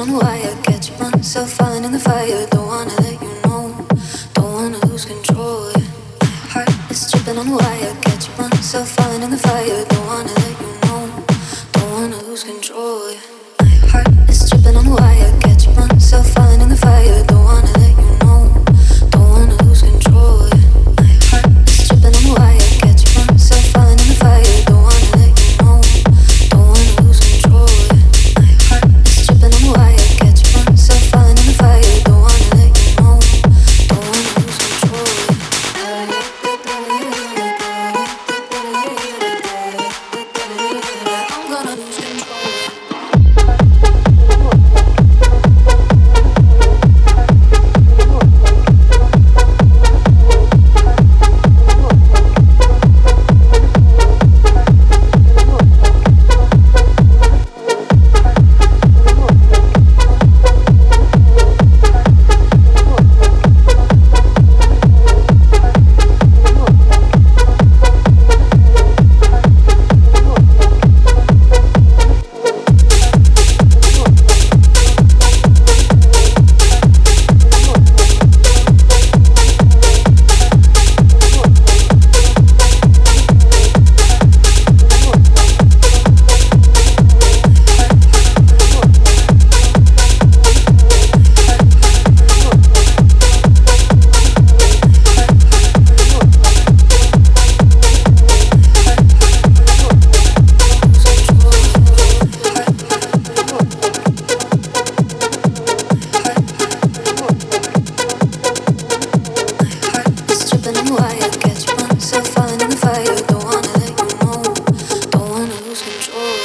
on a wire, catch myself falling in the fire. Don't wanna 执着